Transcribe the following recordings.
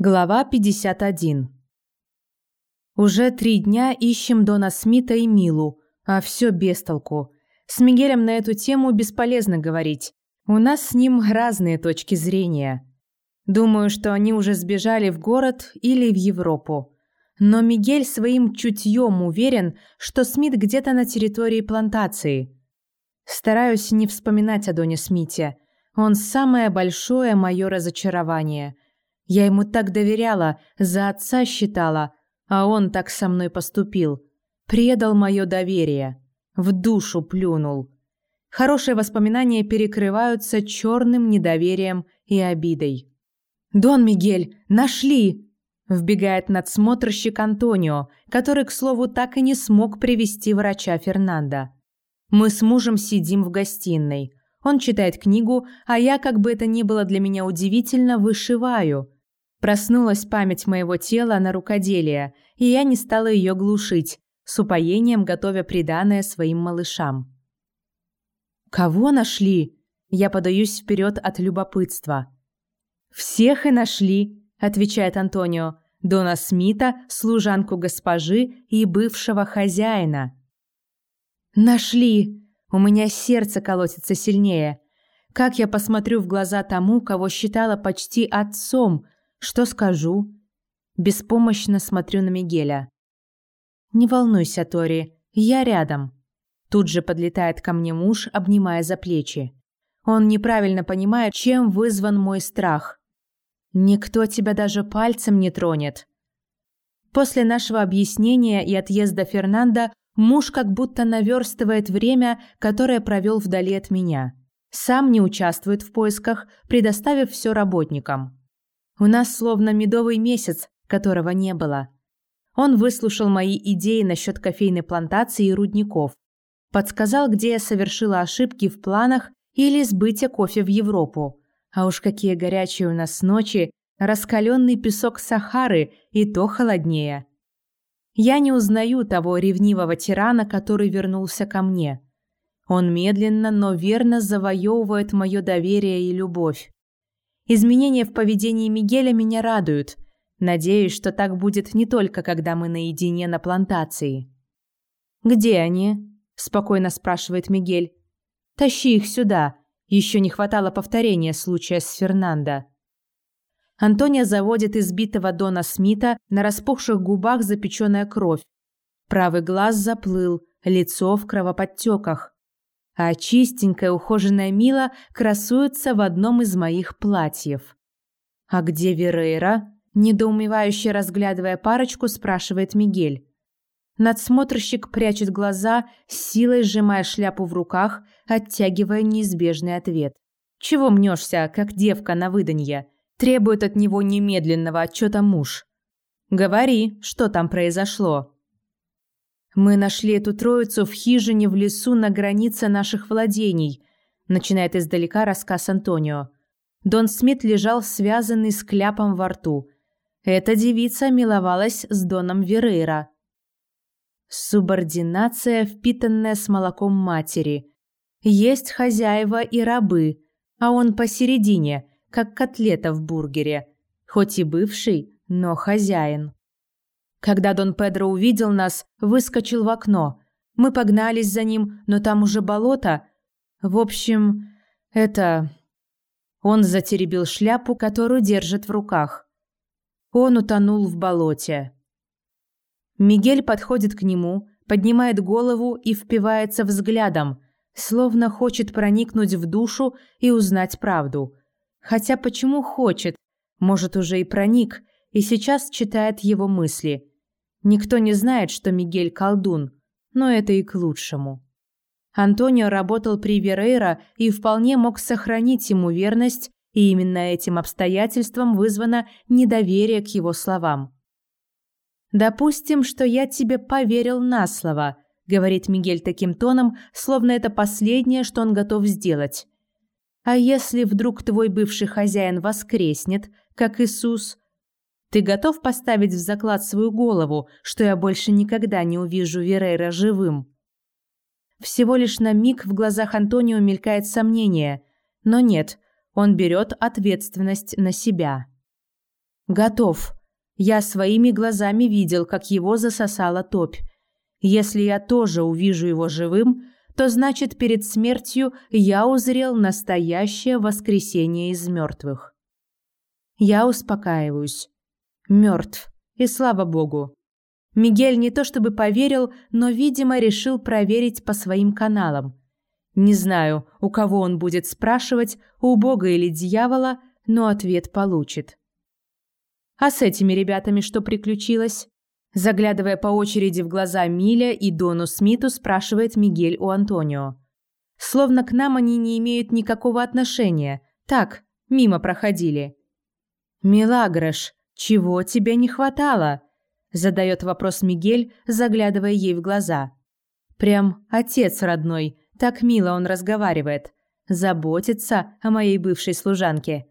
Глава 51. Уже три дня ищем Дона Смита и Милу, а все без толку. С Мигелем на эту тему бесполезно говорить. У нас с ним разные точки зрения. Думаю, что они уже сбежали в город или в Европу. Но Мигель своим чутьем уверен, что Смит где-то на территории плантации. Стараюсь не вспоминать о Доне Смите. Он самое большое мое разочарование – я ему так доверяла, за отца считала, а он так со мной поступил. Предал мое доверие. В душу плюнул. Хорошие воспоминания перекрываются черным недоверием и обидой. «Дон Мигель, нашли!» Вбегает надсмотрщик Антонио, который, к слову, так и не смог привести врача Фернанда. Мы с мужем сидим в гостиной. Он читает книгу, а я, как бы это ни было для меня удивительно, вышиваю. Проснулась память моего тела на рукоделие, и я не стала ее глушить, с упоением готовя приданое своим малышам. «Кого нашли?» Я подаюсь вперед от любопытства. «Всех и нашли», — отвечает Антонио. «Дона Смита, служанку госпожи и бывшего хозяина». «Нашли!» У меня сердце колотится сильнее. Как я посмотрю в глаза тому, кого считала почти отцом — что скажу? Беспомощно смотрю на Мигеля. Не волнуйся, Тори, я рядом. Тут же подлетает ко мне муж, обнимая за плечи. Он неправильно понимает, чем вызван мой страх. Никто тебя даже пальцем не тронет. После нашего объяснения и отъезда Фернанда муж как будто наверстывает время, которое провел вдали от меня. Сам не участвует в поисках, предоставив все работникам. У нас словно медовый месяц, которого не было. Он выслушал мои идеи насчет кофейной плантации и рудников. Подсказал, где я совершила ошибки в планах или сбытия кофе в Европу. А уж какие горячие у нас ночи, раскаленный песок Сахары и то холоднее. Я не узнаю того ревнивого тирана, который вернулся ко мне. Он медленно, но верно завоевывает мое доверие и любовь. Изменения в поведении Мигеля меня радуют. Надеюсь, что так будет не только когда мы наедине на плантации. Где они? спокойно спрашивает Мигель. Тащи их сюда. Еще не хватало повторения случая с Фернандо. Антония заводит избитого Дона Смита, на распухших губах запеченная кровь. Правый глаз заплыл, лицо в кровоподтеках а чистенькая ухоженная Мила красуется в одном из моих платьев. «А где Верейра?» – недоумевающе разглядывая парочку, спрашивает Мигель. Надсмотрщик прячет глаза, силой сжимая шляпу в руках, оттягивая неизбежный ответ. «Чего мнешься, как девка на выданье?» Требует от него немедленного отчета муж. «Говори, что там произошло?» Мы нашли эту троицу в хижине в лесу на границе наших владений, начинает издалека рассказ Антонио. Дон Смит лежал связанный с кляпом во рту. Эта девица миловалась с Доном Верейра. Субординация, впитанная с молоком матери. Есть хозяева и рабы, а он посередине, как котлета в бургере. Хоть и бывший, но хозяин. Когда Дон Педро увидел нас, выскочил в окно. Мы погнались за ним, но там уже болото. В общем, это... Он затеребил шляпу, которую держит в руках. Он утонул в болоте. Мигель подходит к нему, поднимает голову и впивается взглядом, словно хочет проникнуть в душу и узнать правду. Хотя почему хочет? Может, уже и проник, и сейчас читает его мысли. Никто не знает, что Мигель колдун, но это и к лучшему. Антонио работал при Верейра и вполне мог сохранить ему верность, и именно этим обстоятельством вызвано недоверие к его словам. «Допустим, что я тебе поверил на слово», — говорит Мигель таким тоном, словно это последнее, что он готов сделать. «А если вдруг твой бывший хозяин воскреснет, как Иисус, ты готов поставить в заклад свою голову, что я больше никогда не увижу Верейра живым? Всего лишь на миг в глазах Антонио мелькает сомнение, но нет, он берет ответственность на себя. Готов. Я своими глазами видел, как его засосала топь. Если я тоже увижу его живым, то значит перед смертью я узрел настоящее воскресение из мертвых. Я успокаиваюсь. Мертв. И слава богу. Мигель не то чтобы поверил, но, видимо, решил проверить по своим каналам. Не знаю, у кого он будет спрашивать, у бога или дьявола, но ответ получит. А с этими ребятами что приключилось? Заглядывая по очереди в глаза Миля и Дону Смиту, спрашивает Мигель у Антонио. Словно к нам они не имеют никакого отношения. Так, мимо проходили. «Милагрош, чего тебе не хватало?» Задает вопрос Мигель, заглядывая ей в глаза. Прям отец родной, так мило он разговаривает. Заботится о моей бывшей служанке.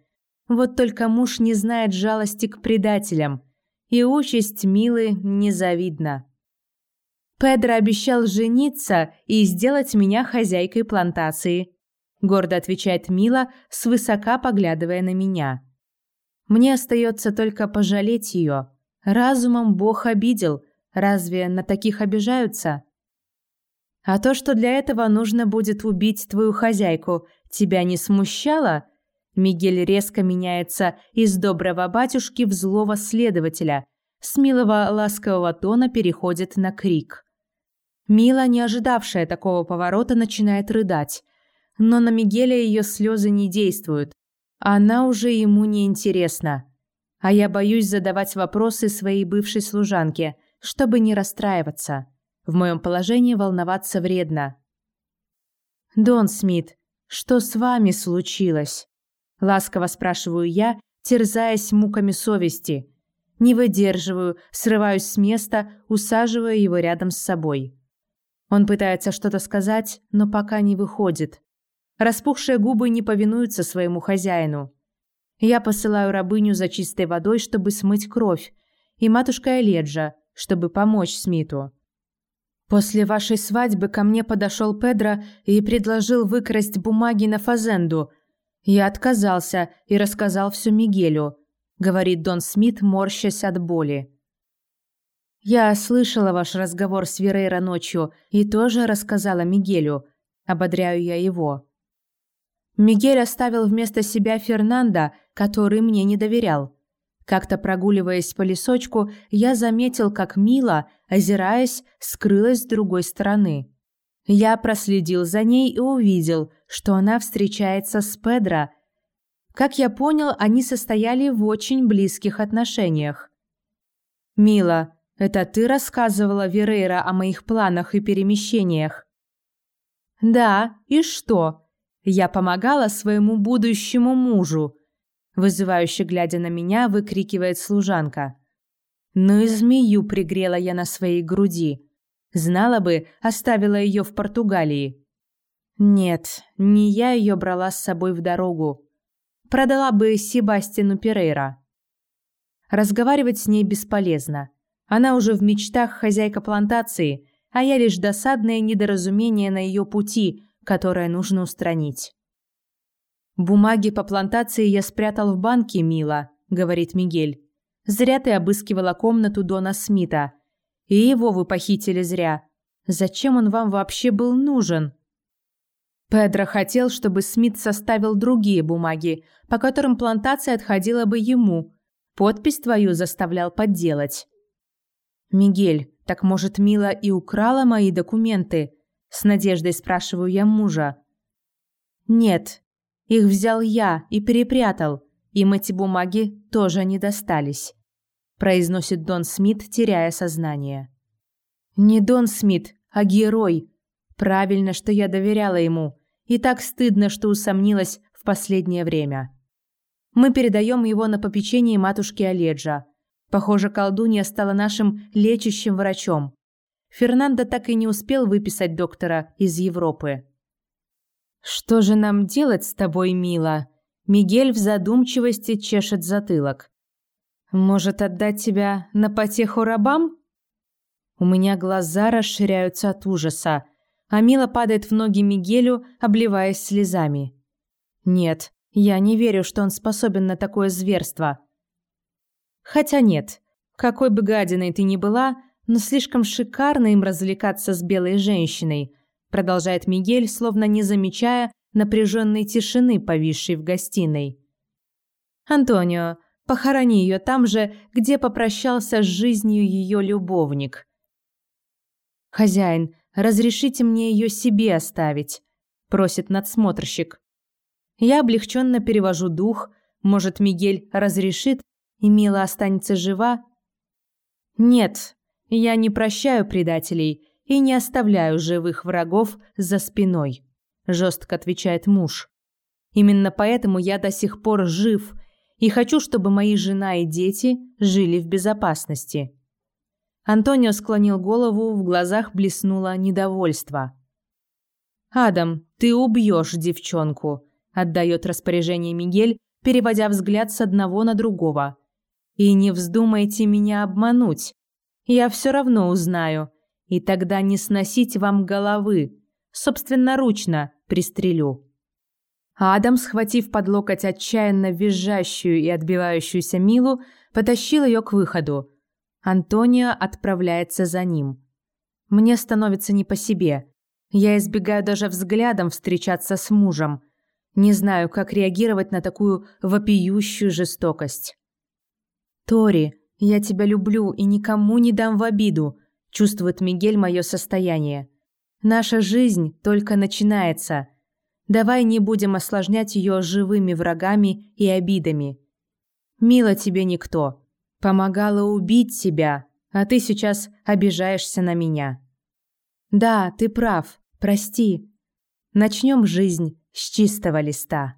Вот только муж не знает жалости к предателям. И участь Милы незавидна. Педро обещал жениться и сделать меня хозяйкой плантации. Гордо отвечает Мила, свысока поглядывая на меня. Мне остается только пожалеть ее. Разумом Бог обидел. Разве на таких обижаются? А то, что для этого нужно будет убить твою хозяйку, тебя не смущало? Мигель резко меняется из доброго батюшки в злого следователя. С милого ласкового тона переходит на крик. Мила, не ожидавшая такого поворота, начинает рыдать. Но на Мигеля ее слезы не действуют. Она уже ему не интересна. А я боюсь задавать вопросы своей бывшей служанке, чтобы не расстраиваться. В моем положении волноваться вредно. «Дон Смит, что с вами случилось?» Ласково спрашиваю я, терзаясь муками совести. Не выдерживаю, срываюсь с места, усаживая его рядом с собой. Он пытается что-то сказать, но пока не выходит. Распухшие губы не повинуются своему хозяину. Я посылаю рабыню за чистой водой, чтобы смыть кровь, и матушка Эледжа, чтобы помочь Смиту. После вашей свадьбы ко мне подошел Педро и предложил выкрасть бумаги на фазенду, я отказался и рассказал все Мигелю, говорит Дон Смит, морщась от боли. Я слышала ваш разговор с Верейро ночью и тоже рассказала Мигелю, ободряю я его. Мигель оставил вместо себя Фернанда, который мне не доверял. Как-то прогуливаясь по лесочку, я заметил, как Мила, озираясь, скрылась с другой стороны. Я проследил за ней и увидел, что она встречается с Педро. Как я понял, они состояли в очень близких отношениях. «Мила, это ты рассказывала Верейра о моих планах и перемещениях?» «Да, и что?» Я помогала своему будущему мужу, вызывающе глядя на меня, выкрикивает служанка. Ну и змею пригрела я на своей груди. Знала бы, оставила ее в Португалии. Нет, не я ее брала с собой в дорогу. Продала бы Себастину Перейра. Разговаривать с ней бесполезно. Она уже в мечтах хозяйка плантации, а я лишь досадное недоразумение на ее пути, которое нужно устранить. «Бумаги по плантации я спрятал в банке, мила», — говорит Мигель. «Зря ты обыскивала комнату Дона Смита. И его вы похитили зря. Зачем он вам вообще был нужен? Педро хотел, чтобы Смит составил другие бумаги, по которым плантация отходила бы ему. Подпись твою заставлял подделать. Мигель, так может, Мила и украла мои документы? С надеждой спрашиваю я мужа. Нет, их взял я и перепрятал. Им эти бумаги тоже не достались произносит Дон Смит, теряя сознание. Не Дон Смит, а герой. Правильно, что я доверяла ему. И так стыдно, что усомнилась в последнее время. Мы передаем его на попечение матушки Оледжа. Похоже, колдунья стала нашим лечащим врачом. Фернандо так и не успел выписать доктора из Европы. «Что же нам делать с тобой, мила?» Мигель в задумчивости чешет затылок. Может, отдать тебя на потеху рабам? У меня глаза расширяются от ужаса, а Мила падает в ноги Мигелю, обливаясь слезами. Нет, я не верю, что он способен на такое зверство. Хотя нет, какой бы гадиной ты ни была, но слишком шикарно им развлекаться с белой женщиной, продолжает Мигель, словно не замечая напряженной тишины, повисшей в гостиной. Антонио, похорони ее там же, где попрощался с жизнью ее любовник. Хозяин, разрешите мне ее себе оставить, просит надсмотрщик. Я облегченно перевожу дух, может, Мигель разрешит, и Мила останется жива? Нет, я не прощаю предателей и не оставляю живых врагов за спиной, жестко отвечает муж. Именно поэтому я до сих пор жив и хочу, чтобы мои жена и дети жили в безопасности. Антонио склонил голову, в глазах блеснуло недовольство. Адам, ты убьешь девчонку, отдает распоряжение Мигель, переводя взгляд с одного на другого. И не вздумайте меня обмануть. Я все равно узнаю, и тогда не сносить вам головы. Собственноручно пристрелю. Адам, схватив под локоть отчаянно визжащую и отбивающуюся Милу, потащил ее к выходу. Антонио отправляется за ним. Мне становится не по себе. Я избегаю даже взглядом встречаться с мужем. Не знаю, как реагировать на такую вопиющую жестокость. «Тори, я тебя люблю и никому не дам в обиду», – чувствует Мигель мое состояние. «Наша жизнь только начинается. Давай не будем осложнять ее живыми врагами и обидами. Мила тебе никто. Помогала убить тебя, а ты сейчас обижаешься на меня». «Да, ты прав. Прости. Начнем жизнь с чистого листа».